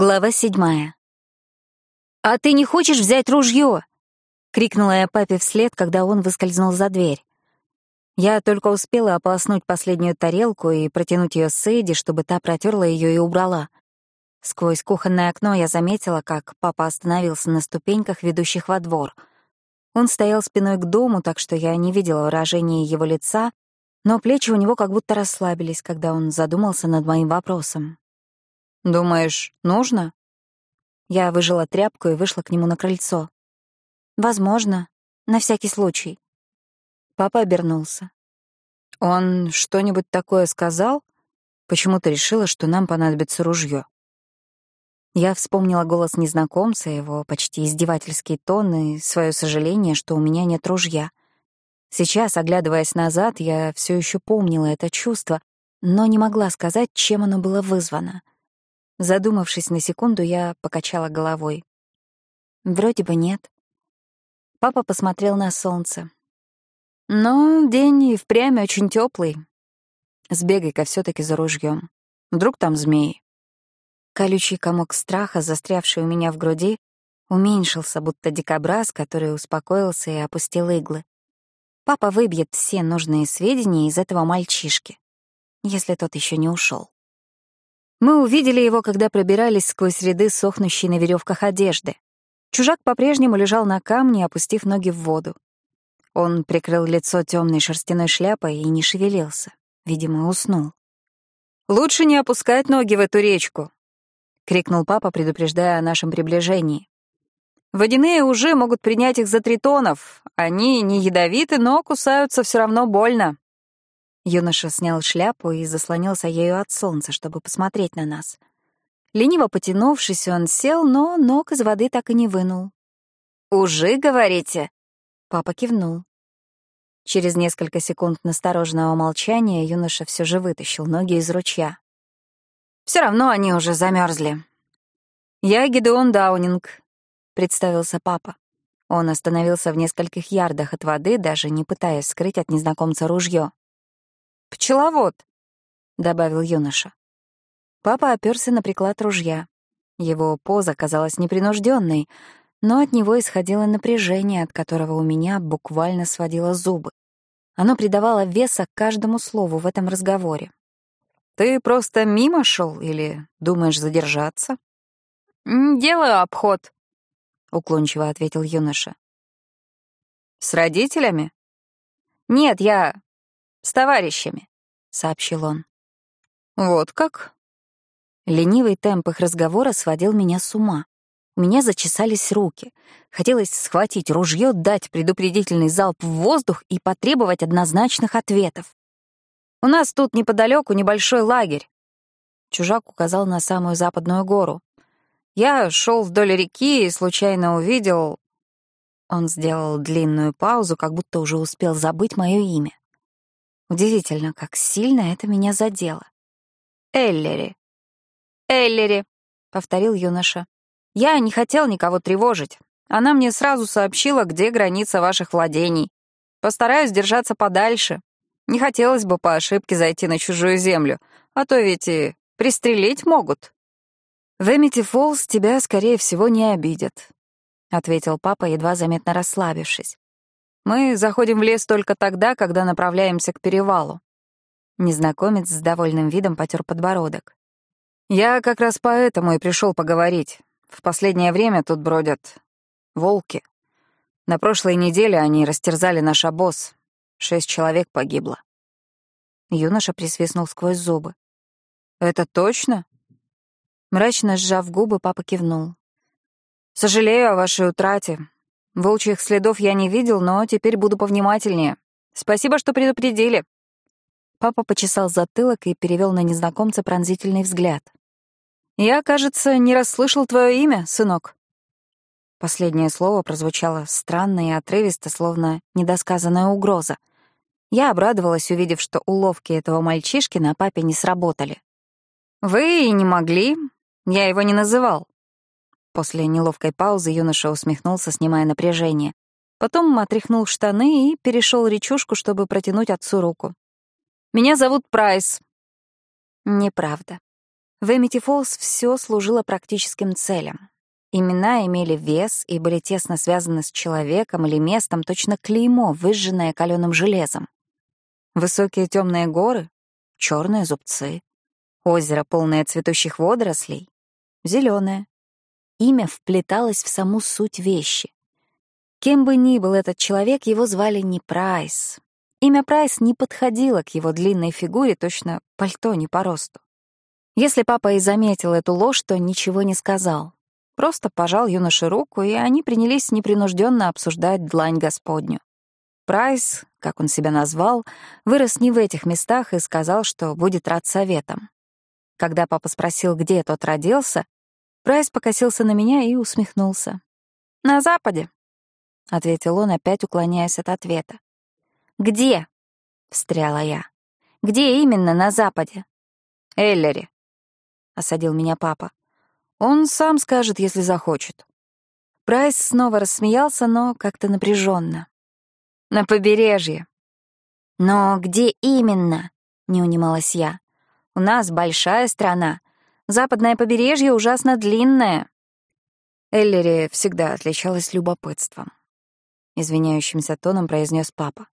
Глава седьмая. «А ты не хочешь взять ружье?» — крикнула я папе вслед, когда он выскользнул за дверь. Я только успела ополоснуть последнюю тарелку и протянуть ее Сейди, чтобы та протерла ее и убрала. Сквозь кухонное окно я заметила, как папа остановился на ступеньках, ведущих во двор. Он стоял спиной к дому, так что я не видела выражения его лица, но плечи у него как будто расслабились, когда он задумался над моим вопросом. «Думаешь, нужно?» Я выжила тряпку и вышла к нему на крыльцо. «Возможно. На всякий случай». Папа обернулся. «Он что-нибудь такое сказал? Почему ты решила, что нам понадобится ружье?» Я вспомнила голос незнакомца, его почти издевательский тон и свое сожаление, что у меня нет ружья. Сейчас, оглядываясь назад, я все еще помнила это чувство, но не могла сказать, чем оно было вызвано — Задумавшись на секунду, я покачала головой. Вроде бы нет. Папа посмотрел на солнце. Но день и впрямь очень теплый. Сбегай-ка все таки за ружьем. Вдруг там змеи. Колючий комок страха, застрявший у меня в груди, уменьшился, будто дикобраз, который успокоился и опустил иглы. Папа выбьет все нужные сведения из этого мальчишки, если тот еще не ушел. Мы увидели его, когда пробирались сквозь ряды сохнущей на веревках одежды. Чужак по-прежнему лежал на камне, опустив ноги в воду. Он прикрыл лицо темной шерстяной шляпой и не шевелился. Видимо, уснул. «Лучше не опускать ноги в эту речку», — крикнул папа, предупреждая о нашем приближении. «Водяные уже могут принять их за тритонов. Они не ядовиты, но кусаются все равно больно». Юноша снял шляпу и заслонился ею от солнца, чтобы посмотреть на нас. Лениво потянувшись, он сел, но ног из воды так и не вынул. «Уже, говорите?» Папа кивнул. Через несколько секунд настороженного молчания юноша все же вытащил ноги из ручья. Все равно они уже замерзли. «Я Гидеон Даунинг», — представился папа. Он остановился в нескольких ярдах от воды, даже не пытаясь скрыть от незнакомца ружье. «Пчеловод», — добавил юноша. Папа оперся на приклад ружья. Его поза казалась непринужденной, но от него исходило напряжение, от которого у меня буквально сводило зубы. Оно придавало веса каждому слову в этом разговоре. «Ты просто мимо шел или думаешь задержаться?» «Делаю обход», — уклончиво ответил юноша. «С родителями?» «Нет, я с товарищами», — сообщил он. «Вот как?» Ленивый темп их разговора сводил меня с ума. У меня зачесались руки. Хотелось схватить ружье, дать предупредительный залп в воздух и потребовать однозначных ответов. «У нас тут неподалеку небольшой лагерь», — чужак указал на самую западную гору. «Я шел вдоль реки и случайно увидел...» Он сделал длинную паузу, как будто уже успел забыть мое имя. Удивительно, как сильно это меня задело. «Эллери». «Эллери», — повторил юноша. «Я не хотел никого тревожить. Она мне сразу сообщила, где граница ваших владений. Постараюсь держаться подальше. Не хотелось бы по ошибке зайти на чужую землю, а то ведь и пристрелить могут». «В Эмити Фоллс тебя, скорее всего, не обидят», — ответил папа, едва заметно расслабившись. Мы заходим в лес только тогда, когда направляемся к перевалу. Незнакомец с довольным видом потер подбородок. Я как раз поэтому и пришел поговорить. В последнее время тут бродят волки. На прошлой неделе они растерзали наш обоз. Шесть человек погибло. Юноша присвистнул сквозь зубы. «Это точно?» Мрачно сжав губы, папа кивнул. «Сожалею о вашей утрате. Волчьих следов я не видел, но теперь буду повнимательнее. Спасибо, что предупредили. Папа почесал затылок и перевел на незнакомца пронзительный взгляд. «Я, кажется, не расслышал твое имя, сынок». Последнее слово прозвучало странно и отрывисто, словно недосказанная угроза. Я обрадовалась, увидев, что уловки этого мальчишки на папе не сработали. «Вы и не могли. Я его не называл. После неловкой паузы юноша усмехнулся, снимая напряжение. Потом отряхнул штаны и перешел речушку, чтобы протянуть отцу руку. «Меня зовут Прайс». «Неправда». В Эмити Фоллс все служило практическим целям. Имена имели вес и были тесно связаны с человеком или местом, точно клеймо, выжженное каленым железом. Высокие темные горы, черные зубцы, озеро, полное цветущих водорослей, зеленое. Имя вплеталось в саму суть вещи. Кем бы ни был этот человек, его звали не Прайс. Имя Прайс не подходило к его длинной фигуре, точно пальто не по росту. Если папа и заметил эту ложь, то ничего не сказал. Просто пожал юноше руку, и они принялись непринужденно обсуждать длань Господню. Прайс, как он себя назвал, вырос не в этих местах и сказал, что будет рад советам. Когда папа спросил, где тот родился, Прайс покосился на меня и усмехнулся. «На Западе», — ответил он, опять уклоняясь от ответа. «Где?» — встряла я. «Где именно на Западе?» «Эллери», — осадил меня папа. «Он сам скажет, если захочет». Прайс снова рассмеялся, но как-то напряженно. «На побережье». «Но где именно?» — не унималась я. «У нас большая страна. Западное побережье ужасно длинное». Эллери всегда отличалась любопытством извиняющимся тоном произнес папа.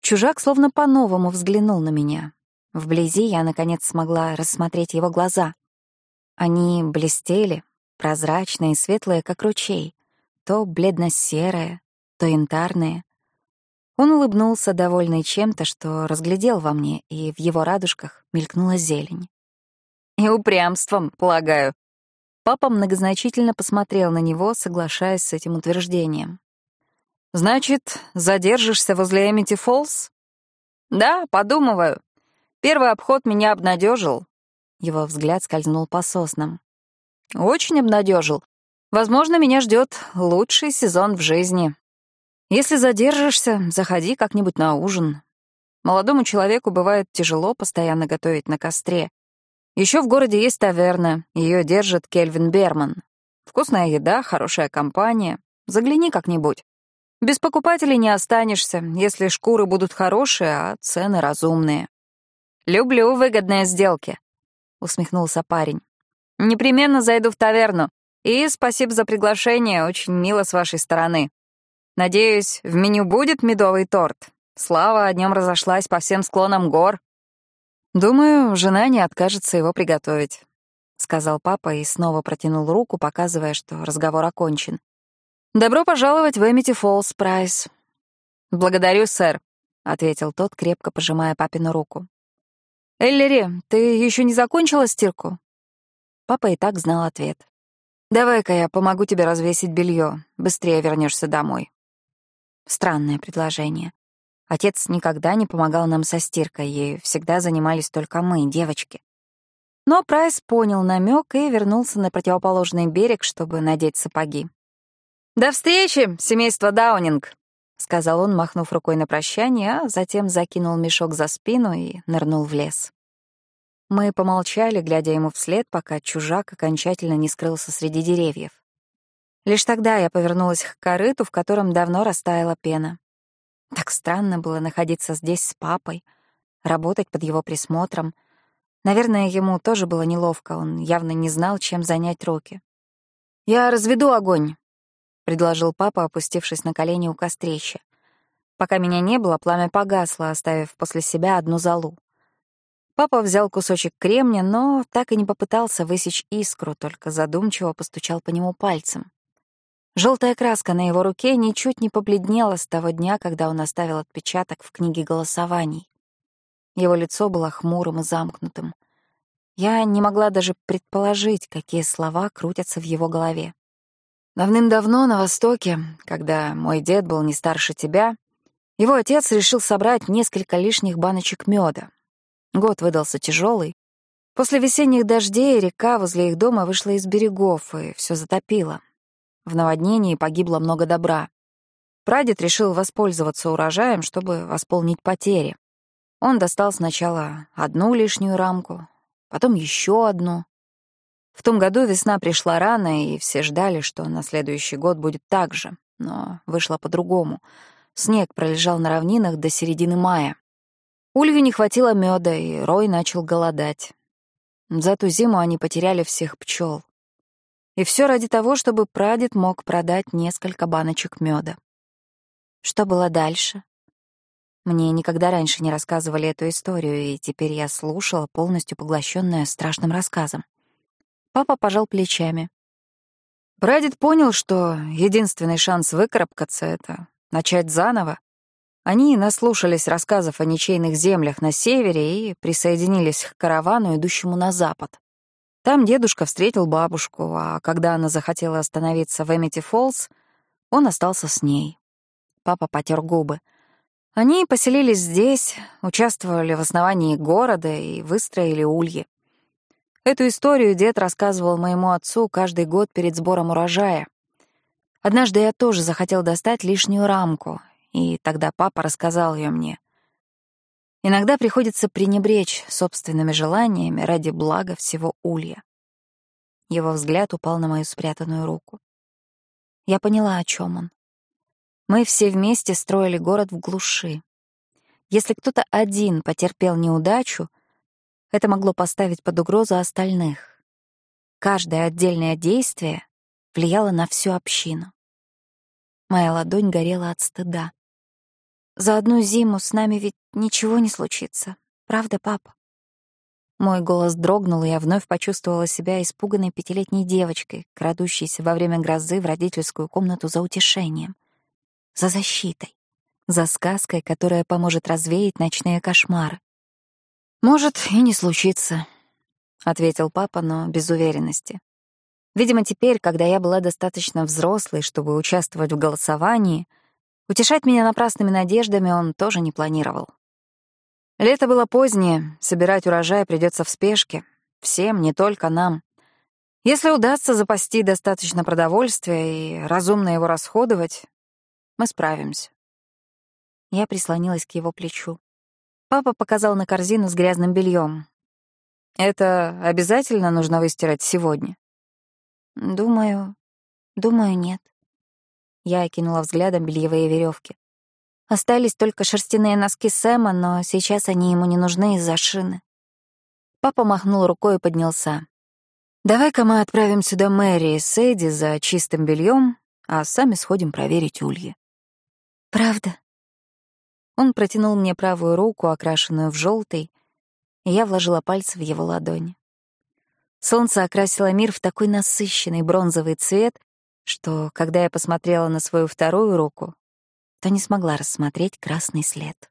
Чужак словно по-новому взглянул на меня. Вблизи я, наконец, смогла рассмотреть его глаза. Они блестели, прозрачные и светлые, как ручей, то бледно-серые, то янтарные. Он улыбнулся, довольный чем-то, что разглядел во мне, и в его радужках мелькнула зелень. «И упрямством, полагаю». Папа многозначительно посмотрел на него, соглашаясь с этим утверждением. «Значит, задержишься возле Эмити Фолс?» «Да, подумываю. Первый обход меня обнадежил. Его взгляд скользнул по соснам. «Очень обнадежил. Возможно, меня ждет лучший сезон в жизни. Если задержишься, заходи как-нибудь на ужин. Молодому человеку бывает тяжело постоянно готовить на костре. Еще в городе есть таверна, ее держит Кельвин Берман. Вкусная еда, хорошая компания. Загляни как-нибудь. Без покупателей не останешься, если шкуры будут хорошие, а цены разумные. «Люблю выгодные сделки», — усмехнулся парень. «Непременно зайду в таверну. И спасибо за приглашение, очень мило с вашей стороны. Надеюсь, в меню будет медовый торт. Слава о нем разошлась по всем склонам гор». «Думаю, жена не откажется его приготовить», — сказал папа и снова протянул руку, показывая, что разговор окончен. «Добро пожаловать в Эмити Фоллс, Прайс». «Благодарю, сэр», — ответил тот, крепко пожимая папину руку. «Эллери, ты еще не закончила стирку?» Папа и так знал ответ. «Давай-ка я помогу тебе развесить белье. Быстрее вернешься домой». Странное предложение. Отец никогда не помогал нам со стиркой, ею всегда занимались только мы, девочки. Но Прайс понял намек и вернулся на противоположный берег, чтобы надеть сапоги. «До встречи, семейство Даунинг», — сказал он, махнув рукой на прощание, а затем закинул мешок за спину и нырнул в лес. Мы помолчали, глядя ему вслед, пока чужак окончательно не скрылся среди деревьев. Лишь тогда я повернулась к корыту, в котором давно растаяла пена. Так странно было находиться здесь с папой, работать под его присмотром. Наверное, ему тоже было неловко, он явно не знал, чем занять руки. «Я разведу огонь», предложил папа, опустившись на колени у кострища. Пока меня не было, пламя погасло, оставив после себя одну золу. Папа взял кусочек кремня, но так и не попытался высечь искру, только задумчиво постучал по нему пальцем. Желтая краска на его руке ничуть не побледнела с того дня, когда он оставил отпечаток в книге голосований. Его лицо было хмурым и замкнутым. Я не могла даже предположить, какие слова крутятся в его голове. Давным-давно на Востоке, когда мой дед был не старше тебя, его отец решил собрать несколько лишних баночек меда. Год выдался тяжелый. После весенних дождей река возле их дома вышла из берегов и все затопило. В наводнении погибло много добра. Прадед решил воспользоваться урожаем, чтобы восполнить потери. Он достал сначала одну лишнюю рамку, потом еще одну, в том году весна пришла рано, и все ждали, что на следующий год будет так же, но вышло по-другому. Снег пролежал на равнинах до середины мая. Улью не хватило меда, и Рой начал голодать. За ту зиму они потеряли всех пчел. И все ради того, чтобы прадед мог продать несколько баночек меда. Что было дальше? Мне никогда раньше не рассказывали эту историю, и теперь я слушала, полностью поглощенная страшным рассказом. Папа пожал плечами. Прадед понял, что единственный шанс выкарабкаться — это начать заново. Они наслушались рассказов о ничейных землях на севере и присоединились к каравану, идущему на запад. Там дедушка встретил бабушку, а когда она захотела остановиться в Эмити Фоллс, он остался с ней. Папа потер губы. Они поселились здесь, участвовали в основании города и выстроили ульи. Эту историю дед рассказывал моему отцу каждый год перед сбором урожая. Однажды я тоже захотел достать лишнюю рамку, и тогда папа рассказал ее мне. Иногда приходится пренебречь собственными желаниями ради блага всего улья. Его взгляд упал на мою спрятанную руку. Я поняла, о чем он. Мы все вместе строили город в глуши. Если кто-то один потерпел неудачу, это могло поставить под угрозу остальных. Каждое отдельное действие влияло на всю общину. Моя ладонь горела от стыда. За одну зиму с нами ведь ничего не случится. Правда, папа? Мой голос дрогнул, и я вновь почувствовала себя испуганной пятилетней девочкой, крадущейся во время грозы в родительскую комнату за утешением, за защитой, за сказкой, которая поможет развеять ночные кошмары. «Может, и не случится», — ответил папа, но без уверенности. Видимо, теперь, когда я была достаточно взрослой, чтобы участвовать в голосовании, утешать меня напрасными надеждами он тоже не планировал. Лето было позднее, собирать урожай придется в спешке. Всем, не только нам. Если удастся запасти достаточно продовольствия и разумно его расходовать, мы справимся. Я прислонилась к его плечу. Папа показал на корзину с грязным бельем. «Это обязательно нужно выстирать сегодня?» «Думаю... думаю, нет». Я окинула взглядом бельевые веревки. Остались только шерстяные носки Сэма, но сейчас они ему не нужны из-за шины. Папа махнул рукой и поднялся. «Давай-ка мы отправим сюда Мэри и Сэйди за чистым бельем, а сами сходим проверить ульи». «Правда?» Он протянул мне правую руку, окрашенную в желтый, и я вложила пальцы в его ладони. Солнце окрасило мир в такой насыщенный бронзовый цвет, что, когда я посмотрела на свою вторую руку, то не смогла рассмотреть красный след.